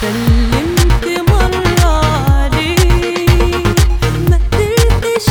سلمت مرة عليك ما قدرتش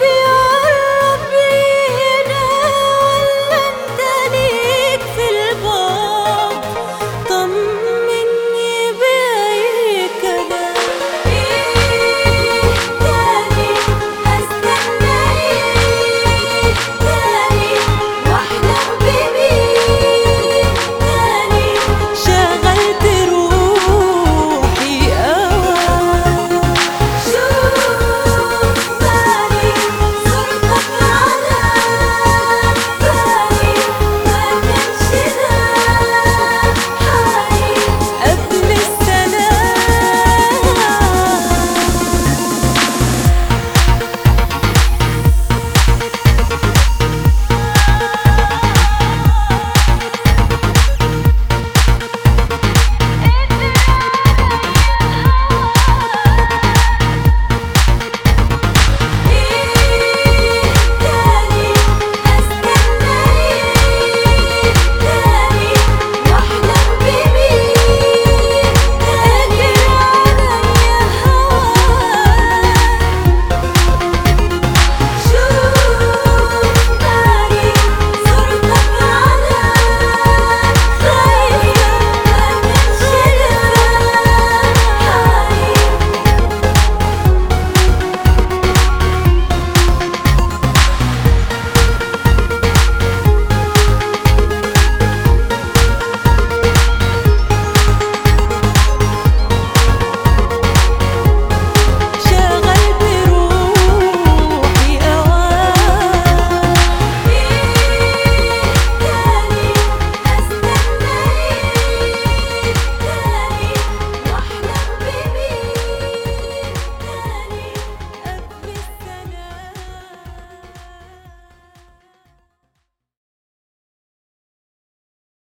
Yeah. you